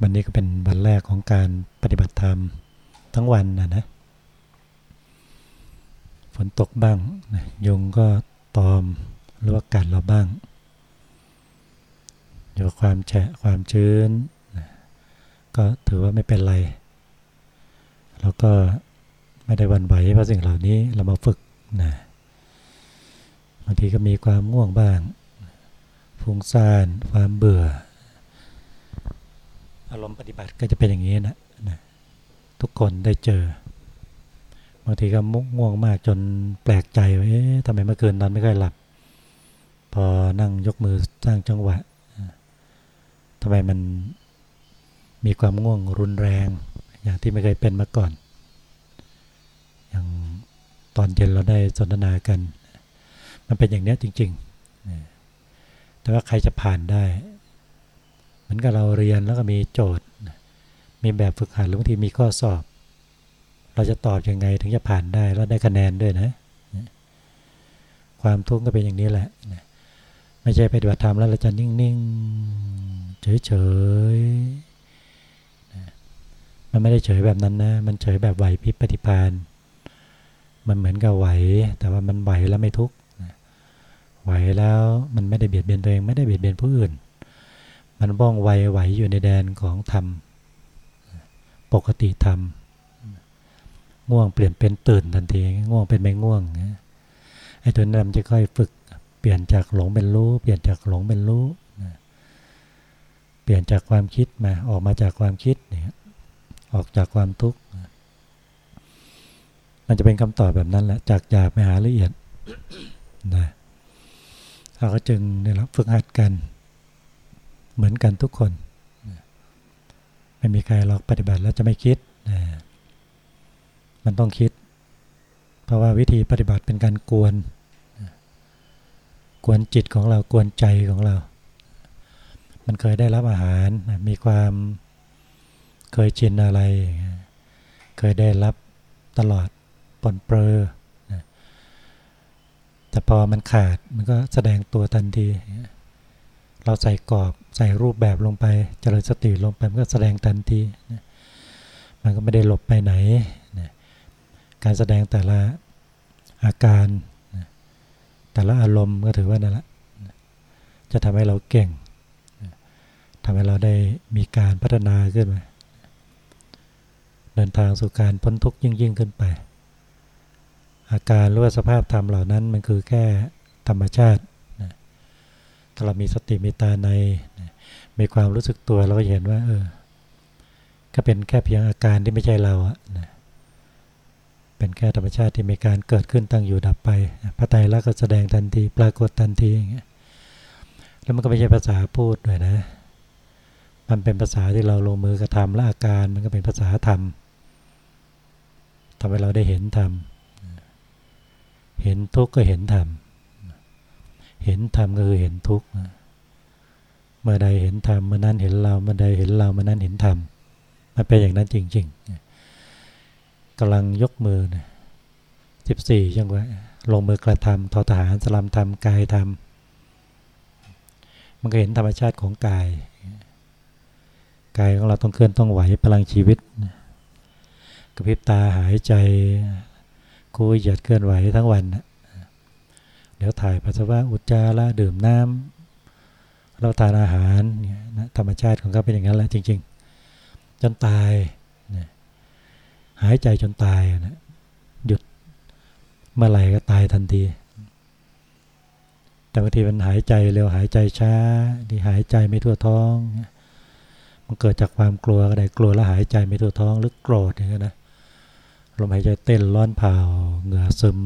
วันนี้ก็เป็นวันแรกของการปฏิบัติธรรมทั้งวันนะนะ ฝนตกบ้างนะยุงก็ตอมหรือว่ากัดเราบ้างอยู่ความแฉะความชื้นนะก็ถือว่าไม่เป็นไร แล้วก็ไม่ได้วันไหวเพราะสิ่งเหล่านี้เรามาฝึกนะบางทีก็มีความง่วงบ้างฟุ้งซ่านความเบื่อารมณ์ปฏิบัติก็จะเป็นอย่างนี้นะนะทุกคนได้เจอบางทีก็มุกง่วงมากจนแปลกใจว่าเอ๊ะทำไมเมื่อคืนนอนไม่ค่อยหลับ พอนั่งยกมือสร้างจังหวะทำไมมันมีความง่วงรุนแรง อย่างที่ไม่เคยเป็นมาก่อน อย่างตอนเย็นเราได้สนทนากัน มันเป็นอย่างนี้จริง ๆ แต่ว่าใครจะผ่านได้ เหมือนกับเราเรียนแล้วก็มีโจทย์ มีแบบฝึกหัดหรือบางทีมีข้อสอบ เราจะตอบยังไงถึงจะผ่านได้แล้วได้คะแนนด้วยนะ ความทุกข์ก็เป็นอย่างนี้แหละ ไม่ใช่ไปฏิบัติธรรมแล้วเราจะนิ่งๆ เฉยๆ มันไม่ได้เฉยแบบนั้นนะ มันเฉยแบบไหวพริบปฏิพานมันเหมือนกับไหว แต่ว่ามันไหวแล้วไม่ทุกข์ไหวแล้วมันไม่ได้เบียดเบียนตัวเอง ไม่ได้เบียดเบียนผู้อื่น มันว่องไวไหวอยู่ในแดนของธรรม ปกติธรรม ง่วงเปลี่ยนเป็นตื่นทันที ง่วงเป็นไม่ง่วงไอ้ตัวนั้นจะค่อยฝึก เปลี่ยนจากหลงเป็นรู้ เปลี่ยนจากหลงเป็นรู้ เปลี่ยนจากความคิดมา ออกมาจากความคิดเนี่ยออกจากความทุกข์ มันจะเป็นคำตอบแบบนั้นแหละ จากหยาบไปหาละเอียดนะเราก็จึงได้รับฝึกหัดกัน เหมือนกันทุกคน ไม่มีใครหรอกปฏิบัติแล้วจะไม่คิดมันต้องคิด เพราะว่าวิธีปฏิบัติเป็นการกวนกวนจิตของเรากวนใจของเรา มันเคยได้รับอาหารมีความเคยชินอะไร เคยได้รับตลอดปนเปรอแต่พอมันขาดมันก็แสดงตัวทันที เราใส่กรอบใส่รูปแบบลงไปเจริญสติลงไปมันก็แสดงทันทีมันก็ไม่ได้หลบไปไหนการแสดงแต่ละอาการแต่ละอารมณ์ก็ถือว่านั่นแหละจะทำให้เราเก่งทำให้เราได้มีการพัฒนาขึ้นมาเดินทางสู่การพ้นทุกข์ยิ่งยิ่งขึ้นไป อาการหรือว่าสภาพธรรมเหล่านั้นมันคือแค่ธรรมชาติ ถ้าเรามีสติมีตาใน มีความรู้สึกตัวเราก็เห็นว่า เออ ก็เป็นแค่เพียงอาการที่ไม่ใช่เราอะนะเป็นแค่ธรรมชาติที่มีการเกิดขึ้นตั้งอยู่ดับไป พระไตรลักษณ์ก็แสดงทันที ปรากฏทันทีอย่างเงี้ย แล้วมันก็ไม่ใช่ภาษาพูดด้วยนะ มันเป็นภาษาที่เราลงมือกระทำและอาการมันก็เป็นภาษาธรรมทำให้เราได้เห็นธรรม เห็นทุกข์ก็เห็นธรรม เห็นธรรมก็คือเห็นทุกข์เมื่อใดเห็นธรรมเมื่อนั้นเห็นเราเมื่อใดเห็นเราเมื่อนั้นเห็นธรรมมันเป็นอย่างนั้นจริง ๆกำลังยกมือสิบสี่ยังไงลงมือกระทำทอทหารสลัมทำกายทำมันก็เห็นธรรมชาติของกาย กายของเราต้องเคลื่อนต้องไหวพลังชีวิตกระพริบตาหายใจคุยหยัดเคลื่อนไหวทั้งวัน เดี๋ยวถ่ายปัสสาวะอุจจาระดื่มน้ำเราทานอาหารเนี่ยนะธรรมชาติของเขาเป็นอย่างนั้นแหละจริง ๆ จนตายนะหายใจจนตายนะหยุดเมื่อไหร่ก็ตายทันที แต่บางทีมันหายใจเร็วหายใจช้าที่หายใจไม่ทั่วท้อง มันเกิดจากความกลัวก็ได้กลัวแล้วหายใจไม่ทั่วท้องหรือโกรธอย่างนี้นะลมหายใจเต้นร้อนเผาเหงื่อซึม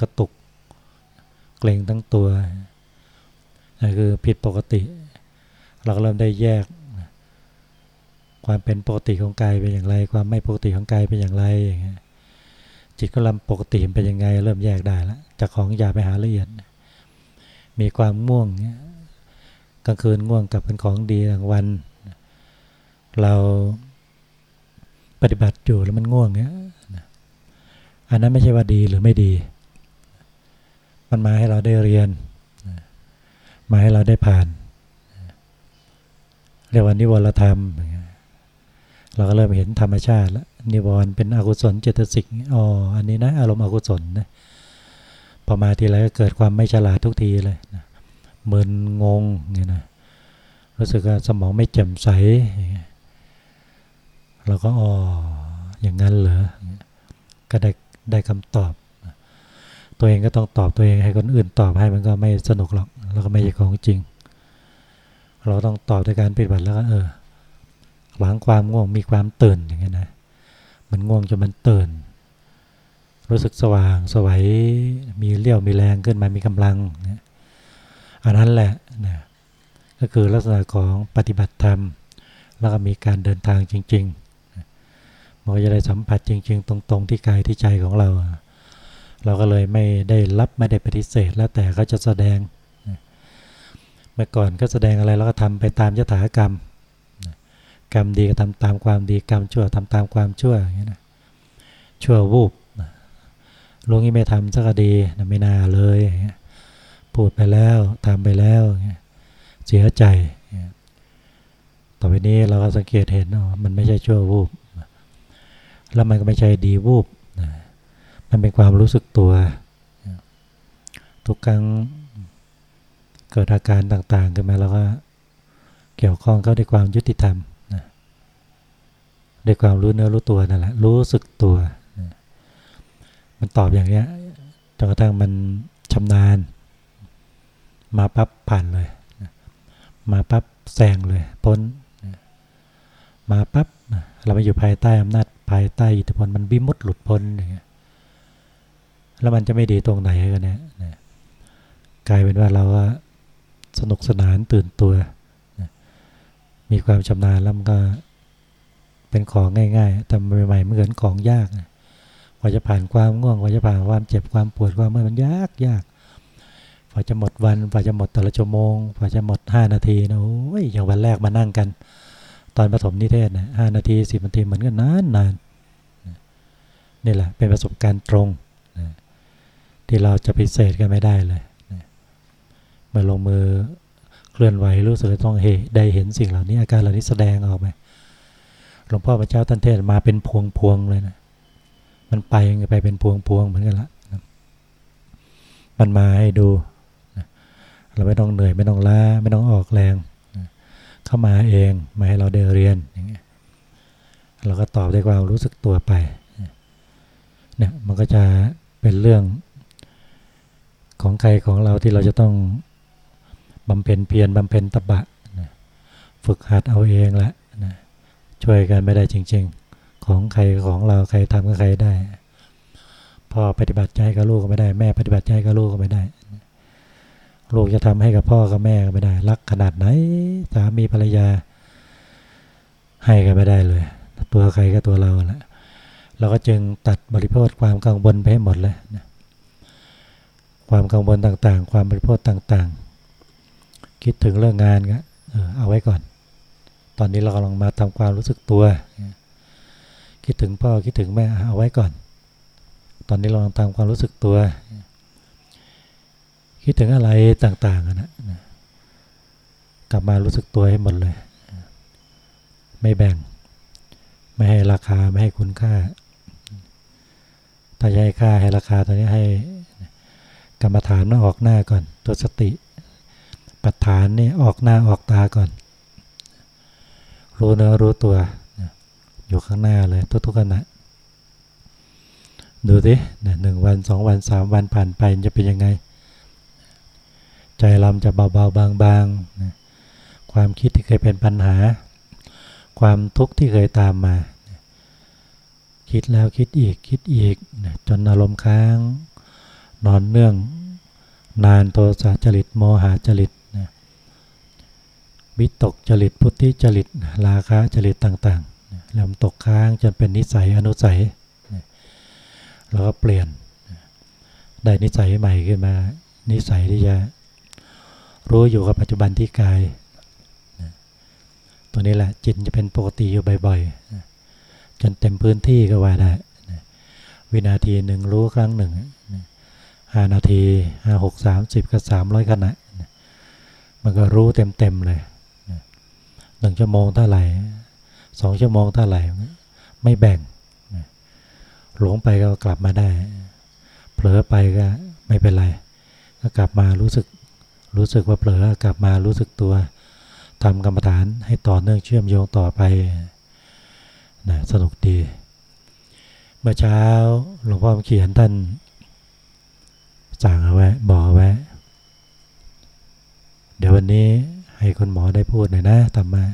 กระตุก เกรงทั้งตัวนั่นคือผิดปกติ เราก็เริ่มได้แยก ความเป็นปกติของกายเป็นอย่างไร ความไม่ปกติของกายเป็นอย่างไรอย่างเงี้ยจิตก็ลำปกติเป็นยังไง เริ่มแยกได้แล้วจากของหยาไปหาละเอียด มีความง่วงกลางคืนง่วงกับเป็นของดีกลางวัน เราปฏิบัติอยู่แล้วมันง่วงเนี้ยอันนั้นไม่ใช่ว่าดีหรือไม่ดี มันมาให้เราได้เรียน มาให้เราได้ผ่าน เรียกว่านิวรธรรม เราก็เริ่มเห็นธรรมชาติแล้วนิวรณ์เป็นอกุศลเจตสิกอ๋ออันนี้นะ อารมณ์อกุศลนะพอมาทีไรก็เกิดความไม่ฉลาดทุกทีเลยนะมึนงงเงี้ยนะรู้สึกว่าสมองไม่แจ่มใสเราก็อ๋ออย่างนั้นเหรอก็ได้ได้คำตอบ ตัวเองก็ต้องตอบตัวเองให้คนอื่นตอบให้มันก็ไม่สนุกหรอก แล้วก็ไม่ใช่ของจริง เราต้องตอบด้วยการปฏิบัติแล้วก็เออหวังความง่วงมีความตื่นอย่างเงี้ยนะ มันง่วงจนมันตื่น รู้สึกสว่างสวัยมีเลี้ยวมีแรงขึ้นมามีกำลังนี่อันนั้นแหละนะก็คือลักษณะของปฏิบัติธรรม แล้วก็มีการเดินทางจริงๆมันก็จะได้สัมผัสจริง ๆ ตรง ๆ ที่กายที่ใจของเรา เราก็เลยไม่ได้รับไม่ได้ปฏิเสธแล้วแต่เขาจะแสดง เมื่อก่อนก็แสดงอะไรเราก็ทำไปตามยถากรรม กรรมดีก็ทำตามความดีกรรมชั่วทำตามความชั่วอย่างนี้นะชั่ววูบลุงนี่ไม่ทำสักดีไม่น่าเลยพูดไปแล้วทำไปแล้วเสียใจต่อไปนี้เราก็สังเกตเห็นว่ามันไม่ใช่ชั่ววูบแล้วมันก็ไม่ใช่ดีวูบ มันเป็นความรู้สึกตัว ทุกครั้งเกิดอาการต่างๆขึ้นมาเราก็เกี่ยวข้องเข้าด้วยความยุติธรรมด้วยความรู้เนื้อรู้ตัวนั่นแหละรู้สึกตัวมันตอบอย่างเนี้ยจนกระทั่งมันชำนาญ มาปั๊บผ่านเลยมาปั๊บแซงเลยพ้นมาปั๊บเราไปอยู่ภายใต้อำนาจภายใต้อิทธิพลมันวิมุตต์หลุดพ้นอย่างเงี้ย แล้วมันจะไม่ดีตรงไหนกันเนี่ยกลายเป็นว่าเราก็สนุกสนานตื่นตัว มีความชำนาญแล้วมันก็เป็นของง่ายๆแต่ใหม่ๆเหมือนของยากกว่าจะผ่านความง่วงกว่าจะผ่านความเจ็บความปวดความเมื่อยมันยากยากกว่าจะหมดวันกว่าจะหมดแต่ละชั่วโมงกว่าจะหมด 5 นาทีนะโอ้ยอย่างวันแรกมานั่งกัน ตอนปฐมนิเทศนะห้านาทีสิบนาทีเหมือนกันนานนานนี่แหละเป็นประสบการณ์ตรง ที่เราจะพิเศษกันไม่ได้เลยเมื่อลงมือเคลื่อนไหวรู้สึกต้องเฮได้เห็นสิ่งเหล่านี้ อาการเหล่านี้แสดงออกไหมหลวงพ่อพระเจ้าท่านเทศมาเป็นพวงพวงเลยนะมันไปไปเป็นพวงพวงเหมือนกันละมันมาให้ดูเราไม่ต้องเหนื่อยไม่ต้องล้าไม่ต้องออกแรงเข้ามาเองมาให้เราได้เรียนอย่างเงี้ยเราก็ตอบด้วยความรู้สึกตัวไปเนี่ยมันก็จะเป็นเรื่อง ของใครของเราที่เราจะต้องบำเพ็ญเพียรบำเพ็ญตบะนะฝึกหัดเอาเองละนะช่วยกันไม่ได้จริง ๆ ของใครของเราใครทำกับใครได้ พ่อปฏิบัติใจกับลูกก็ไม่ได้ แม่ปฏิบัติใจกับลูกก็ไม่ได้ ลูกจะทำให้กับพ่อกับแม่ก็ไม่ได้ รักขนาดไหนสามีภรรยา ให้กันไม่ได้เลย ตัวใครก็ตัวเราแหละเราก็จึงตัดบริโภคความกังวลไปให้หมดเลยนะ ความกังวลต่างๆ ความบริโภคต่างๆ คิดถึงเรื่องงานก็เออเอาไว้ก่อน ตอนนี้เรากำลังมาทำความรู้สึกตัว คิดถึงพ่อคิดถึงแม่เอาไว้ก่อน ตอนนี้เรากำลังทำความรู้สึกตัว คิดถึงอะไรต่างๆนะกลับมารู้สึกตัวให้หมดเลย ไม่แบ่ง ไม่ให้ราคาไม่ให้คุณค่า ถ้าจะให้ค่าให้ราคาตอนนี้ให้ กรรมฐานมาออกหน้าก่อน ตัวสติปัฏฐานนี่ออกหน้าออกตาก่อน รู้เนื้อรู้ตัวอยู่ข้างหน้าเลยทุกๆขณะดูสิหนึ่งวันสองวันสามวันผ่านไปจะเป็นยังไง ใจเราจะเบาๆบางๆความคิดที่เคยเป็นปัญหา ความทุกข์ที่เคยตามมา คิดแล้วคิดอีกคิดอีกจนอารมณ์ค้าง นอนเนื่องนานโทสะจริตโมหะจริตนะวิตกจริตพุทธิจริตราคะจริตต่างๆแล้วตกค้างจนเป็นนิสัยอนุสัยเราก็เปลี่ยนได้นิสัยใหม่ขึ้นมา นิสัยที่จะรู้อยู่กับปัจจุบันที่กาย ตัวนี้แหละจิตจะเป็นปกติอยู่บ่อยๆ จนเต็มพื้นที่ก็ว่าได้ วินาทีหนึ่งรู้ครั้งหนึ่ง นาทีห้าหกสามสิบกับสามร้อยขณะมันก็รู้เต็มเต็มเลยหนึ่งชั่วโมงเท่าไหร่สองชั่วโมงเท่าไหร่ ไม่แบ่งหลงไปก็กลับมาได้ เผลอไปก็ไม่เป็นไร ก็กลับมารู้สึกรู้สึกว่าเผลอกลับมารู้สึกตัวทำกรรมฐานให้ต่อเนื่องเชื่อมโยงต่อไปนะสนุกดี เมื่อเช้าหลวงพ่อเขียนท่าน สั่งเอาไว้บอกเอาไว้ เดี๋ยววันนี้ให้คุณหมอได้พูดหน่อยนะธรรมะ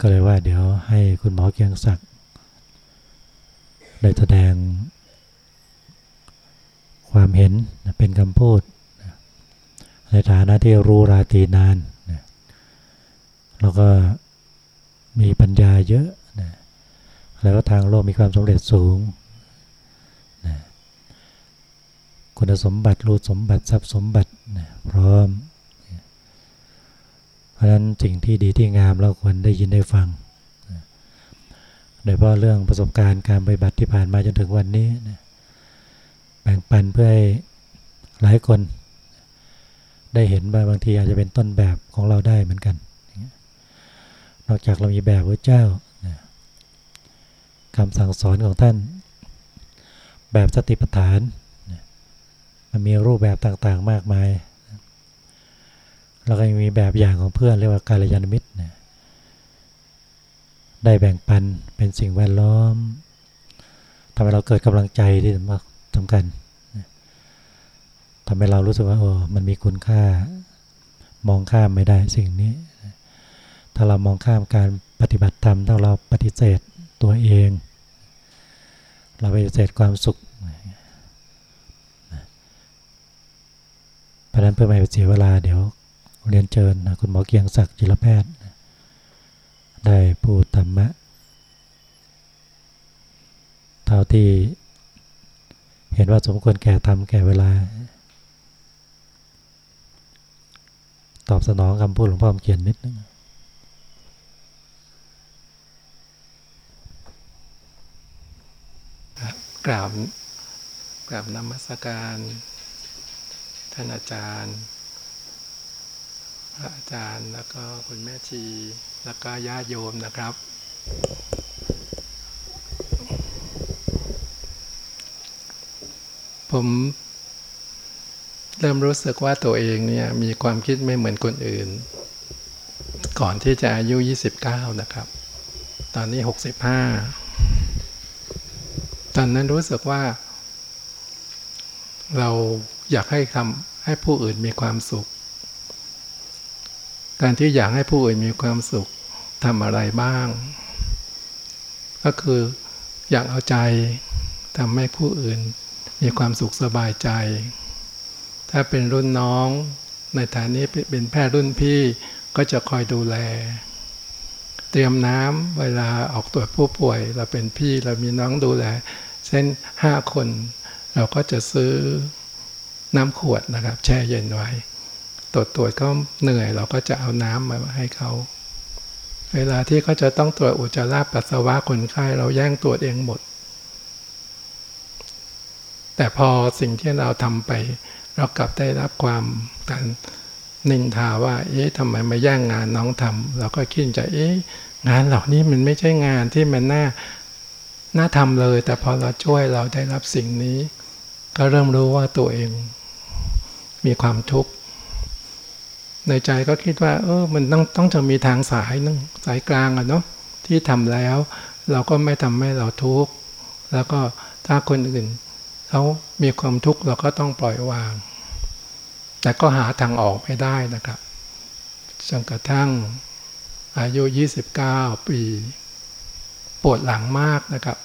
ก็เลยว่าเดี๋ยวให้คุณหมอเกียงศักดิ์ได้แสดง ความเห็นเป็นคำพูด ในฐานะที่รู้ราตีนาน แล้วก็มีปัญญาเยอะ แล้วก็ทางโลกมีความสำเร็จสูง คุณสมบัติรูสมบัติทรัพย์สมบัติพร้อม เพราะฉะนั้นสิ่งที่ดีที่งามเราควรได้ยินได้ฟังโดยเฉพาะเรื่องประสบการณ์การปฏิบัติที่ผ่านมาจนถึงวันนี้แบ่งปันเพื่อให้หลายคนได้เห็นว่าบางทีอาจจะเป็นต้นแบบของเราได้เหมือนกัน นอกจากเรามีแบบพระเจ้าคำสั่งสอนของท่าน แบบสติปัฏฐาน มันมีรูปแบบต่างๆมากมาย แล้วก็ยังมีแบบอย่างของเพื่อนเรียกว่าการยานมิตรนะได้แบ่งปันเป็นสิ่งแวดล้อมทำให้เราเกิดกำลังใจที่สำคัญทำให้เรารู้สึกว่าโอ้มันมีคุณค่ามองข้ามไม่ได้สิ่งนี้ ถ้าเรามองข้ามการปฏิบัติธรรมถ้าเราปฏิเสธตัวเอง เราปฏิเสธความสุข เพราะนั้นเพื่อไม่เสียเวลาเดี๋ยวเรียนเชิญนะคุณหมอเกียงศักดิ์จิรแพทย์ ได้พูดธรรมะ เท่าที่เห็นว่าสมควรแก่ทำแก่เวลา ตอบสนองคำพูดหลวงพ่อเขียนนิดนึงกราบกราบนมัสการ ท่านอาจารย์ พระอาจารย์แล้วก็คุณแม่ชี แล้วก็ญาติโยมนะครับ ผมเริ่มรู้สึกว่าตัวเองเนี่ยมีความคิดไม่เหมือนคนอื่น ก่อนที่จะอายุ 29 นะครับ ตอนนี้ 65 ตอนนั้นรู้สึกว่า เรา อยากให้ทำให้ผู้อื่นมีความสุข การที่อยากให้ผู้อื่นมีความสุขทำอะไรบ้าง ก็คืออยากเอาใจทำให้ผู้อื่นมีความสุขสบายใจ ถ้าเป็นรุ่นน้องในฐานนี้เป็นแพทย์รุ่นพี่ก็จะคอยดูแล เตรียมน้ำเวลาออกตรวจผู้ป่วย เราเป็นพี่เรามีน้องดูแล เช่นห้าคน เราก็จะซื้อ น้ำขวดนะครับ แช่เย็นไว้ตรวจตรวจก็เหนื่อยเราก็จะเอาน้ำมาให้เขาเวลาที่เขาจะต้องตรวจอุจจาระปัสสาวะคนไข้เราแย่งตรวจเองหมด แต่พอสิ่งที่เราทำไป เรากลับได้รับความการนินทาว่า เอ๊ะทำไมมาแย่งงานน้องทำเราก็คิดจะเอ๊ะงานเหล่านี้มันไม่ใช่งานที่มันน่าน่าทำเลย แต่พอเราช่วยเราได้รับสิ่งนี้ ก็เริ่มรู้ว่าตัวเอง มีความทุกข์ ในใจก็คิดว่า เออมันต้องต้องจะมีทางสายนึงสายกลางอะเนาะที่ทำแล้ว เราก็ไม่ทำให้เราทุกข์แล้วก็ถ้าคนอื่นเขามีความทุกข์เราก็ต้องปล่อยวาง แต่ก็หาทางออกไม่ได้นะครับจนกระทั่งอายุ 29 ปี ปวดหลังมากนะครับ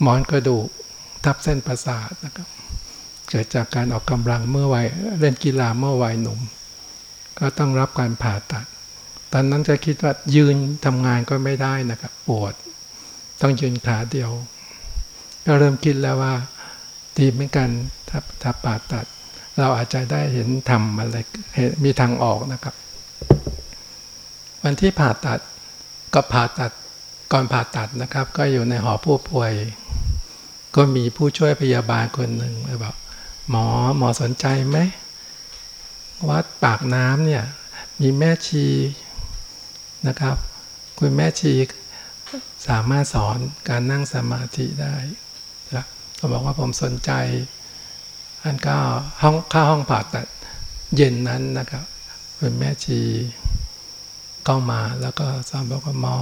หมอนกระดูกทับเส้นประสาทนะครับ เกิดจากการออกกำลังเมื่อวัยเล่นกีฬาเมื่อวัยหนุ่ม ก็ต้องรับการผ่าตัด ตอนนั้นจะคิดว่ายืนทำงานก็ไม่ได้นะครับปวด ต้องยืนขาเดียว ก็เริ่มคิดแล้วว่าดีเหมือนกันถ้าถ้าผ่าตัด เราอาจจะได้เห็นทำอะไรมีทางออกนะครับ วันที่ผ่าตัดก็ผ่าตัดก่อนผ่าตัดนะครับ ก็อยู่ในหอผู้ป่วย ก็มีผู้ช่วยพยาบาลคนหนึ่งแบอก หมอหมอสนใจไหมวัดปากน้ำเนี่ยมีแม่ชีนะครับ คุณแม่ชีสามารถสอนการนั่งสมาธิได้นะเขาบอกว่าผมสนใจอันก็ห้องข้าห้องผ่าตัดเย็นนั้นนะครับ คุณแม่ชีก็มาแล้วก็สอนบอกว่าหมอ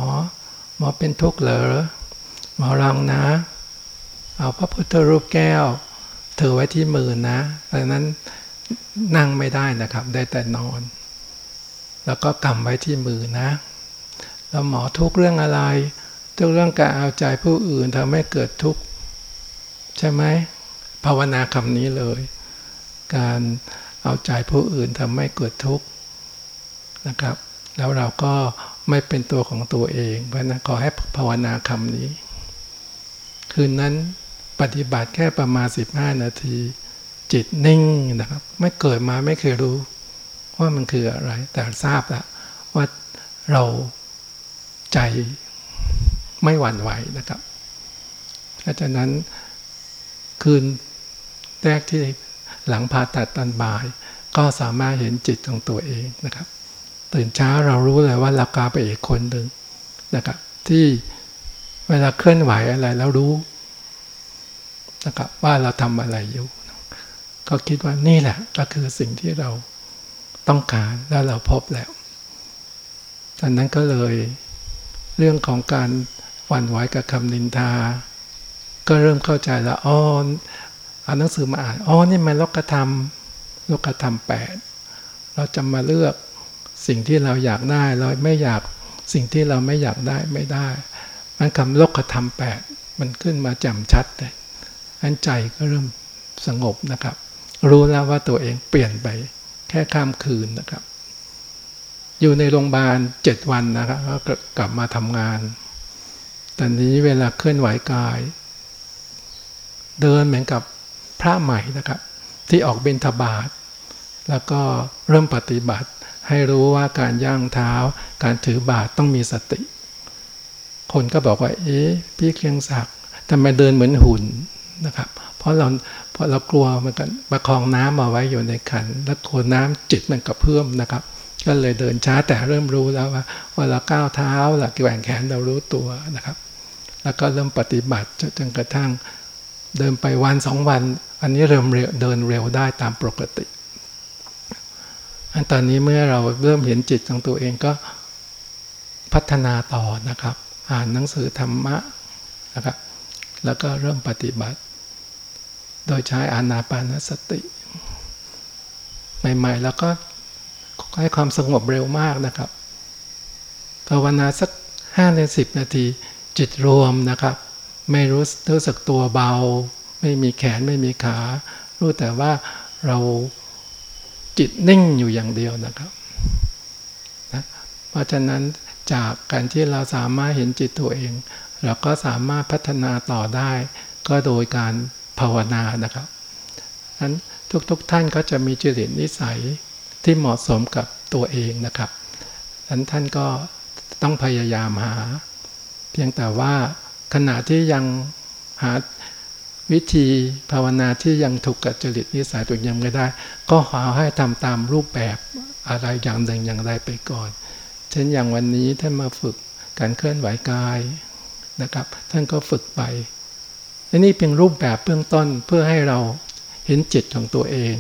หมอเป็นทุกข์เหรอหมอรังนะ เอาพระพุทธรูปแก้ว ถือไว้ที่มือนะดังนั้นนั่งไม่ได้นะครับ ได้แต่นอน แล้วก็กำไว้ที่มือนะ แล้วหมอทุกเรื่องอะไร ทุกเรื่องการเอาใจผู้อื่นทำให้เกิดทุกข์ ใช่ไหมภาวนาคำนี้เลย การเอาใจผู้อื่นทำให้เกิดทุกข์นะครับ แล้วเราก็ไม่เป็นตัวของตัวเองเพราะนั้นขอให้ภาวนาคำนี้ คืนนั้น ปฏิบัติแค่ประมาณ 15 นาที จิตนิ่งนะครับ ไม่เกิดมาไม่เคยรู้ ว่ามันคืออะไร แต่ทราบแล้วว่าเราใจไม่หวั่นไหวนะครับเพราะฉะนั้นคืนแรกที่หลังผ่าตัดตอนบ่าย ก็สามารถเห็นจิตของตัวเองนะครับ ตื่นเช้าเรารู้เลยว่าเรากลายไปอีกคนหนึ่งนะครับ ที่เวลาเคลื่อนไหวอะไรแล้วรู้ นะครับว่าเราทำอะไรอยู่ ก็คิดว่านี่แหละ ก็คือสิ่งที่เราต้องการแล้วเราพบแล้วตอนนั้นก็เลยเรื่องของการหวั่นไหวกับคำนินทา ก็เริ่มเข้าใจล้วอ๋อเอาหนังสือมาอ่านอ๋อนี่มันโลกธรรมโลกธรรมแปดเราจะมาเลือกสิ่งที่เราอยากได้เราไม่อยากสิ่งที่เราไม่อยากได้ไม่ได้ มันคำโลกธรรมแปดมันขึ้นมาจ่มชัดเลย อันใจก็เริ่มสงบนะครับ รู้แล้วว่าตัวเองเปลี่ยนไปแค่ข้ามคืนนะครับ อยู่ในโรงพยาบาลเจ็ดวันนะครับก็กลับมาทำงาน ตอนนี้เวลาเคลื่อนไหวกาย เดินเหมือนกับพระใหม่นะครับ ที่ออกเบญทบาท แล้วก็เริ่มปฏิบัติให้รู้ว่าการย่างเท้า การถือบาทต้องมีสติ คนก็บอกว่า เอ๊ะพี่เคียงศักดิ์ทำไมเดินเหมือนหุ่น นะครับ เพราะเราเพราะเรากลัวมันกันประคองน้ำมาไว้อยู่ในขัน แล้วกลัวน้ำจิตมันกระเพื่อมนะครับ ก็เลยเดินช้าแต่เริ่มรู้แล้วว่าเวลาก้าวเท้าหลักแหว่งแขนเรารู้ตัวนะครับ แล้วก็เริ่มปฏิบัติจนกระทั่งเดินไปวันสองวัน อันนี้เริ่มเดินเร็วได้ตามปกติอันตอนนี้เมื่อเราเริ่มเห็นจิตของตัวเองก็พัฒนาต่อนะครับ อ่านหนังสือธรรมะนะครับ แล้วก็เริ่มปฏิบัติ โดยใช้อานาปานสติ ใหม่ๆ แล้วก็ให้ความสงบเร็วมากนะครับ ภาวนาสักห้าในสิบนาทีจิตรวมนะครับ ไม่รู้รู้สึกตัวเบา ไม่มีแขนไม่มีขา รู้แต่ว่าเราจิตนิ่งอยู่อย่างเดียวนะครับนะเพราะฉะนั้นจากการที่เราสามารถเห็นจิตตัวเอง เราก็สามารถพัฒนาต่อได้ ก็โดยการ ภาวนานะครับนั้นทุกๆทท่านก็จะมีจริตนิสัยที่เหมาะสมกับตัวเองนะครับนั้นท่านก็ต้องพยายามหา เพียงแต่ว่าขณะที่ยังหาวิธีภาวนาที่ยังถูกกับจริตนิสัยตัวยังไม่ได้ ก็ขอให้ทำตามรูปแบบอะไรอย่างหนึ่งอย่างใดไปก่อน เช่นอย่างวันนี้ท่านมาฝึกการเคลื่อนไหวกายนะครับ ท่านก็ฝึกไป และนี่เป็นรูปแบบเบื้องต้นเพื่อให้เราเห็นจิตของตัวเอง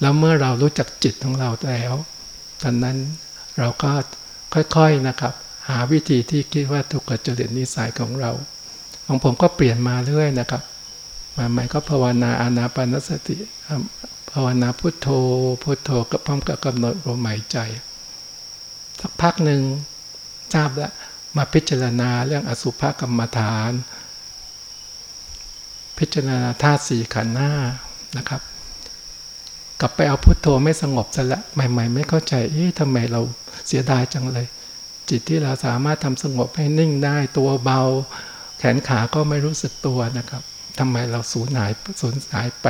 แล้วเมื่อเรารู้จักจิตของเราแล้วตอนนั้นเราก็ค่อยๆนะครับ หาวิธีที่คิดว่าถูกกับจริตนิสัยของเรา ของผมก็เปลี่ยนมาเรื่อยนะครับมาใหม่ก็ภาวนาอานาปานสติภาวนาพุทโธพุทโธกับพร้อมกับกำหนดลมหายใจสักพักหนึ่งทราบแล้วมาพิจารณาเรื่องอสุภกรรมฐาน พิจารณาธาตุสี่ขันธ์หน้านะครับ กลับไปเอาพุทโธไม่สงบซะละใหม่ ๆ ไม่เข้าใจเอ๊ะทำไมเราเสียดายจังเลย จิตที่เราสามารถทำสงบให้นิ่งได้ตัวเบา แขนขาก็ไม่รู้สึกตัวนะครับทำไมเราสูญหายสูญหายไป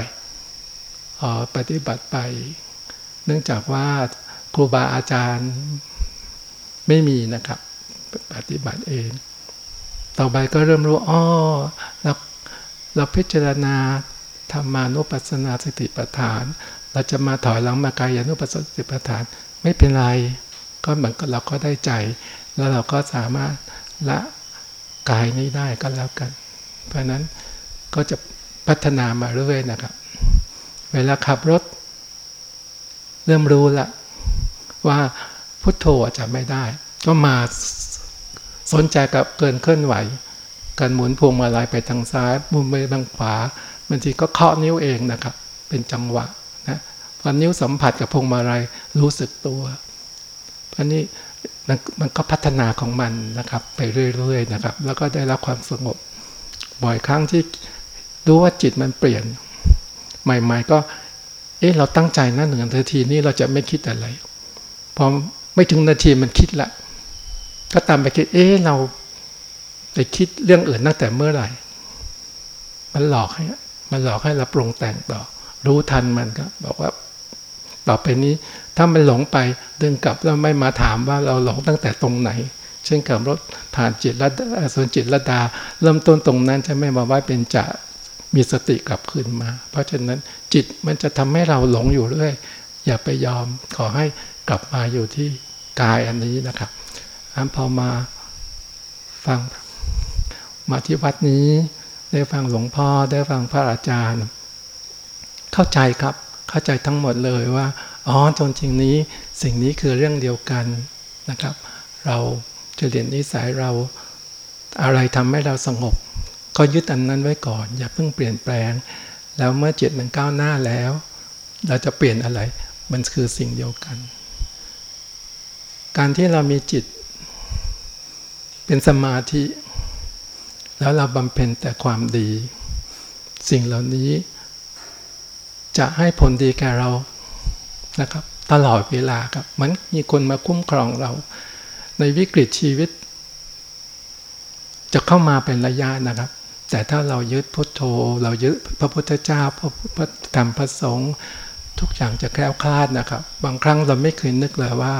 ออปฏิบัติไป เนื่องจากว่าครูบาอาจารย์ไม่มีนะครับ ปฏิบัติเอง ต่อไปก็เริ่มรู้อ๋อเรา เราพิจารณาธรรมานุปัสสนาสติปัฏฐาน เราจะมาถอยหลังมากายานุปัสสนาสติปัฏฐาน ไม่เป็นไร ก็เหมือนเราก็ได้ใจ แล้วเราก็สามารถละกายนี้ได้ก็แล้วกัน เพราะนั้นก็จะพัฒนามาเรื่อยๆนะครับ เวลาขับรถ เริ่มรู้ละว่าพุทโธจะไม่ได้ ก็มาสนใจกับเกินเคลื่อนไหว การหมุนพวงมาลัยไปทางซ้ายมุมไปทางขวาบางทีก็เคาะนิ้วเองนะครับ เป็นจังหวะนะพอนิ้วสัมผัสกับพวงมาลัยรู้สึกตัวเพราะนี้มันก็พัฒนาของมันนะครับ ไปเรื่อยๆนะครับ แล้วก็ได้รับความสงบ บ่อยครั้งที่รู้ว่าจิตมันเปลี่ยน ใหม่ ๆ ก็ เอ๊ะเราตั้งใจนะหนึ่งนาทีนี้เราจะไม่คิดอะไรพอไม่ถึงนาทีมันคิดละก็ตามไปคิด เอ๊ะเรา ไปคิดเรื่องอื่นตั้งแต่เมื่อไหร่ มันหลอกให้ มันหลอกให้เราปรุงแต่งต่อ รู้ทันมันก็ บอกว่า ต่อไปนี้ ถ้ามันหลงไปดึงกลับแล้วไม่มาถามว่าเราหลงตั้งแต่ตรงไหน เช่นกับรถผ่านจิตละส่วนจิตละดา เริ่มต้นตรงนั้นจะไม่มาว่าเป็นจะมีสติกลับคืนมา เพราะฉะนั้นจิตมันจะทำให้เราหลงอยู่เรื่อย อย่าไปยอมขอให้กลับมาอยู่ที่กายอันนี้นะครับอันพอมาฟัง มาที่วัดนี้ ได้ฟังหลวงพ่อได้ฟังพระอาจารย์ เข้าใจครับเข้าใจทั้งหมดเลยว่าอ๋อจนจริงนี้สิ่งนี้คือเรื่องเดียวกันนะครับ เราจะเรียนนิสัยเราอะไรทำให้เราสงบ ก็ยึดอันนั้นไว้ก่อน อย่าเพิ่งเปลี่ยนแปลง แล้วเมื่อจิตมันก้าวหน้าแล้ว เราจะเปลี่ยนอะไร มันคือสิ่งเดียวกัน การที่เรามีจิตเป็นสมาธิ แล้วเราบำเพ็ญแต่ความดี สิ่งเหล่านี้จะให้ผลดีแก่เรานะครับ ตลอดเวลาครับมันมีคนมาคุ้มครองเรา ในวิกฤตชีวิต จะเข้ามาเป็นระยะนะครับ แต่ถ้าเรายึดพุทโธ เรายึดพระพุทธเจ้าพระธรรมพระสงฆ์ทุกอย่างจะแคล้วคลาดนะครับ บางครั้งเราไม่เคยนึกเลยว่า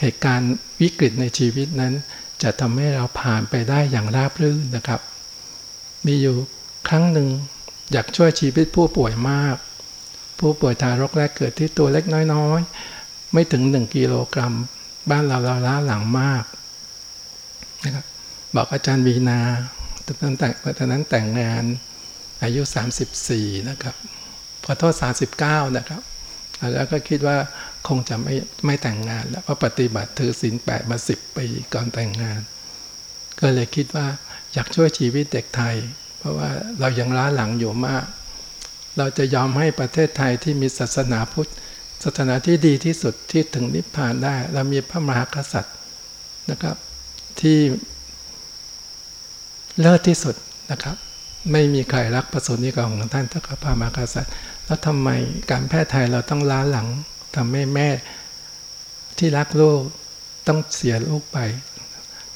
เหตุการณ์วิกฤตในชีวิตนั้น จะทำให้เราผ่านไปได้อย่างราบรื่นนะครับ มีอยู่ครั้งหนึ่งอยากช่วยชีวิตผู้ป่วยมาก ผู้ป่วยทารกแรกเกิดที่ตัวเล็กน้อยๆ ไม่ถึงหนึ่งกิโลกรัม บ้านเราเราล้าหลังมากนะครับบอกอาจารย์วีนาตอนนั้นแต่งตอนนั้นแต่งงานอายุ 34 นะครับ ขอโทษ 39 นะครับ แล้วก็คิดว่า คงจะไม่ไม่แต่งงานแล้วเพราะปฏิบัติถือศีลแปดมาสิบปีก่อนแต่งงาน ก็เลยคิดว่าอยากช่วยชีวิตเด็กไทย เพราะว่าเรายังล้าหลังอยู่มาก เราจะยอมให้ประเทศไทยที่มีศาสนาพุทธศาสนาที่ดีที่สุดที่ถึงนิพพานได้ เรามีพระมหากษัตริย์นะครับที่เลิศที่สุดนะครับ ไม่มีใครรักประสนิกรของท่านเท่ากับพระมหากษัตริย์ แล้วทำไมการแพทย์ไทยเราต้องล้าหลัง ทำให้แม่ที่รักลูกต้องเสียลูกไป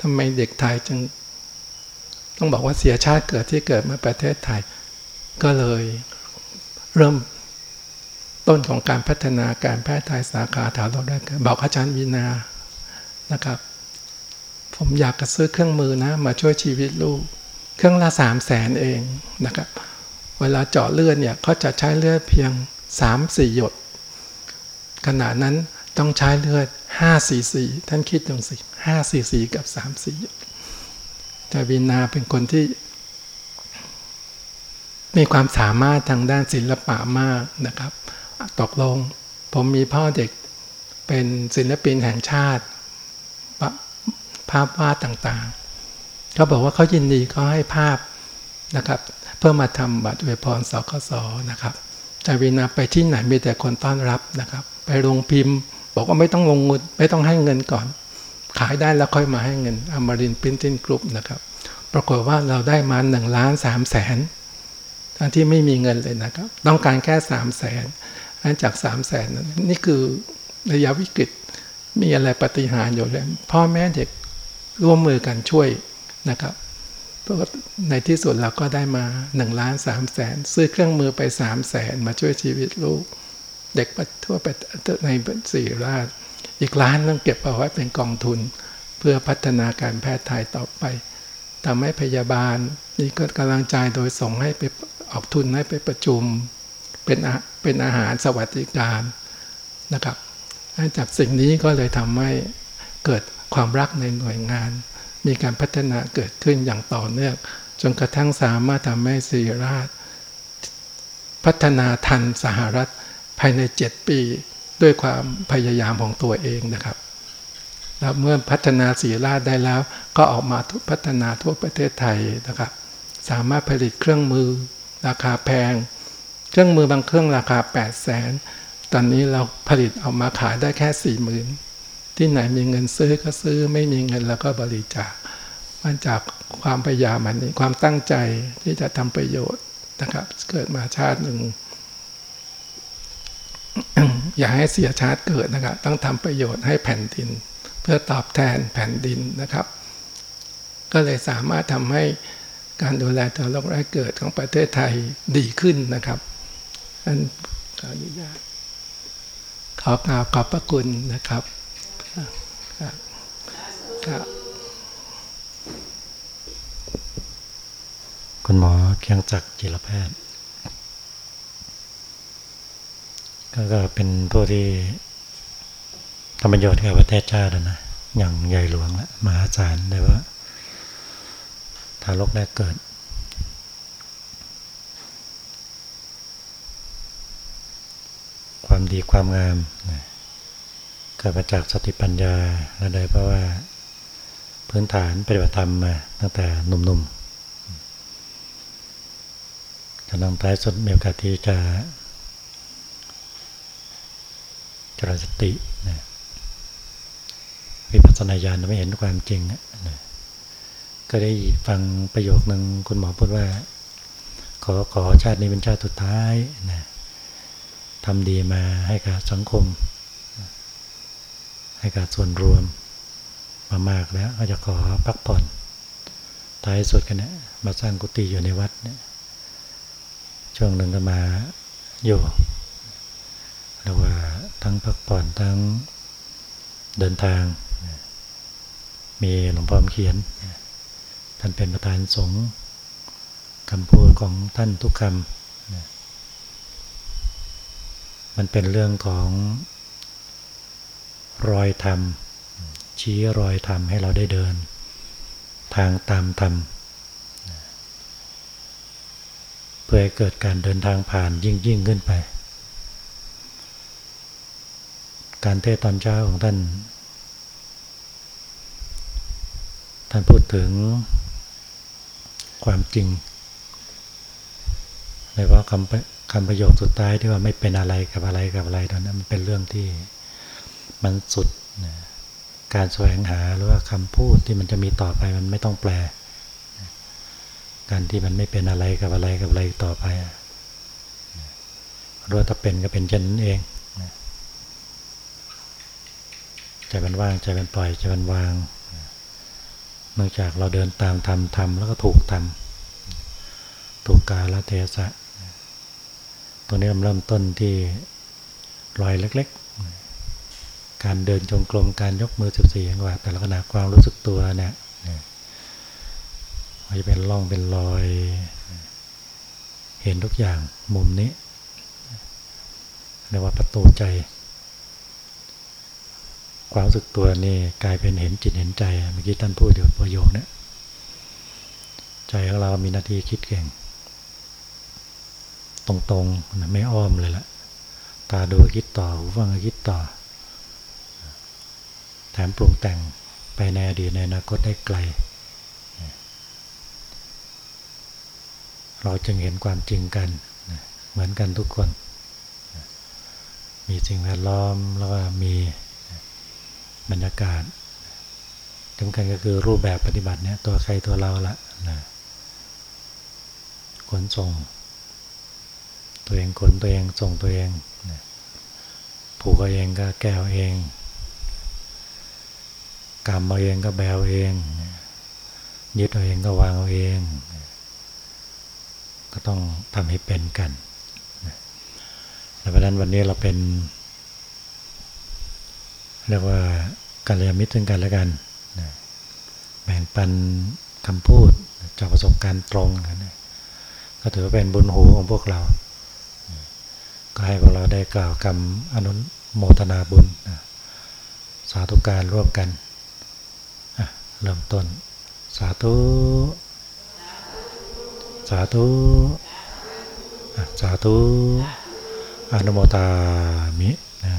ทำไมเด็กไทยจึง ต้องบอกว่าเสียชาติเกิดที่เกิดมาประเทศไทย ก็เลยเริ่มต้นของการพัฒนาการแพทย์ไทยสาขาถาวรได้บอกอาจารย์วินานะครับ ผมอยากจะซื้อเครื่องมือนะ มาช่วยชีวิตลูก เครื่องละสามแสนเองนะครับ เวลาเจาะเลือดเนี่ยเขาจะใช้เลือดเพียง3 4หยด ขณะนั้นต้องใช้เลือด5 4 4ท่านคิดดูสิ5 4 4กับ3 4หยดแต่วินาเป็นคนที่ มีความสามารถทางด้านศิลปะมากนะครับ ตกลง ผมมีพ่อเด็กเป็นศิลปินแห่งชาติ ภาพวาดต่างๆ เขาบอกว่าเขายินดีเขาให้ภาพนะครับ เพื่อมาทำบัตรอวพรสกสนะครับ จาวินาไปที่ไหนมีแต่คนต้อนรับนะครับ ไปโรงพิมพ์ บอกว่าไม่ต้องลงเงินไม่ต้องให้เงินก่อน ขายได้แล้วค่อยมาให้เงินอมรินพิมพ์ตินกรุ๊ปนะครับปรากฏว่าเราได้มาหนึ่งล้านสามแสนทั้งที่ไม่มีเงินเลยนะครับ ต้องการแค่สามแสนอันจากสามแสนนี่คือระยะวิกฤตมีอะไรปฏิหารอยู่เลยพ่อแม่เด็กร่วมมือกันช่วยนะครับ ในที่สุดเราก็ได้มาหนึ่งล้านสามแสนซื้อเครื่องมือไปสามแสนมาช่วยชีวิตลูก เด็กทั่วไปในสี่ราช อีกล้านต้องเก็บเอาไว้เป็นกองทุน เพื่อพัฒนาการแพทย์ไทยต่อไปทำให้พยาบาลนี่ก็กำลังใจโดยส่งให้ไปออกทุนให้ไปประชุมเป็นเป็นอาหารสวัสดิการนะครับจากสิ่งนี้ก็เลยทำให้เกิดความรักในหน่วยงาน มีการพัฒนาเกิดขึ้นอย่างต่อเนื่องจนกระทั่งสามารถทำให้สีราช พัฒนาทันสหรัฐภายใน 7 ปีด้วยความพยายามของตัวเองนะครับแล้วเมื่อพัฒนาสีราชได้แล้ว ก็ออกมาพัฒนาทั่วประเทศไทยนะครับ สามารถผลิตเครื่องมือราคาแพง เครื่องมือบางเครื่องราคา 8 0 0แสนตอนนี้เราผลิตออกมาขายได้แค่สี่หมื่น ที่ไหนมีเงินซื้อก็ซื้อไม่มีเงินแล้วก็บริจาคมันจากความพยายามอันนี้ความตั้งใจที่จะทำประโยชน์นะครับ เกิดมาชาติหนึ่งอย่าให้เสียชาติเกิดนะครับ ต้องทำประโยชน์ให้แผ่นดิน เพื่อตอบแทนแผ่นดินนะครับ ก็เลยสามารถทำให้การดูแลตัวโรคไร้เกิดของประเทศไทยดีขึ้นนะครับอันขออนุญาตขอกราบขอบพระคุณนะครับ คุณหมอเคียงจักจิรแพทย์ ก็เป็นผู้ที่ทำประโยชน์กับประเทศชาตินะ อย่างใหญ่หลวงละมหาศาลได้ว่า ทารกแรกเกิดความดีความงาม เกิดมาจากสติปัญญาและได้เพราะว่า พื้นฐานปฏิบัติธรรมมาตั้งแต่หนุ่มๆจะนำท้ายสุดมีโอกาสที่จะจรสตินะวิปัสสนาญาณไม่เห็นความจริงนะก็ได้ฟังประโยคหนึ่งคุณหมอพูดว่า ขอขอชาตินี้เป็นชาติสุดท้ายนะทำดีมาให้กับสังคม ให้กับส่วนรวมมามากแล้วก็จะขอพักผ่อนท้ายสุดกันเนะมาสร้างกุฏิอยู่ในวัดเนี่ยช่วงหนึ่งก็มาอยู่เรียกว่าทั้งพักผ่อนทั้งเดินทาง มีหลวงพ่อเขียน ท่านเป็นประธานสงฆ์คำพูดของท่านทุกคำมันเป็นเรื่องของ รอยธรรม ชี้รอยธรรมให้เราได้เดิน ทางตามธรรมเพื่อให้เกิดการเดินทางผ่านยิ่งยิ่งขึ้นไป การเทศตอนเช้าของท่าน ท่านพูดถึงความจริงเลยว่าคำคำประโยคสุดท้ายที่ว่าไม่เป็นอะไรกับอะไรกับอะไรตอนนั้นมันเป็นเรื่องที่ มันสุดการแสวงหาหรือว่าคำพูดที่มันจะมีต่อไปมันไม่ต้องแปล การที่มันไม่เป็นอะไรกับอะไรกับอะไรต่อไปรู้ถ้าเป็นก็เป็นเช่นนั้นเองใจมันว่างใจมันปล่อยใจมันวาง เนื่องจากเราเดินตามทำทำแล้วก็ถูกทำถูกกาลเทศะตัวนี้เริ่มต้นที่รอยเล็ก ๆ การเดินจงกรมการยกมือสิบสี่ย่างว่าแต่ละขณะความรู้สึกตัวเนี่ยมันจะเป็นร่องเป็นรอย เห็นทุกอย่างมุมนี้เรียกว่าประตูใจ ความรู้สึกตัวนี่กลายเป็นเห็นจิตเห็นใจเมื่อกี้ท่านพูดเดี๋ยวประโยคนี้ใจของเรามีหน้าที่คิดเก่ง ตรงๆไม่อ้อมเลยละตาดูคิดต่อหูฟังคิดต่อ แถมปรุงแต่งไปในอดีตในอนาคตได้ไกล เราจึงเห็นความจริงกัน เหมือนกันทุกคน มีสิ่งแวดล้อมแล้วก็มีบรรยากาศสำคัญก็คือรูปแบบปฏิบัติเนี่ยตัวใครตัวเราละนะขนส่ง ตัวเองขนตัวเองส่งตัวเองผูกเองก็แก้วเอง กรรมเอาเองก็แบวเอง ยึดเอาเองก็วางเอาเอง ก็ต้องทำให้เป็นกันเพราะนั้นวันนี้เราเป็นเรียกว่าการเรียนมิตรึงกันและกันแบ่งปันคำพูดจากประสบการณ์ตรงนะก็ถือว่าเป็นบุญหูของพวกเรา ก็ให้พวกเราได้กล่าวคำอนุโมทนาบุญสาธุการร่วมกัน เริ่มต้น สาธุ สาธุ สาธุ อนุโมทามินะ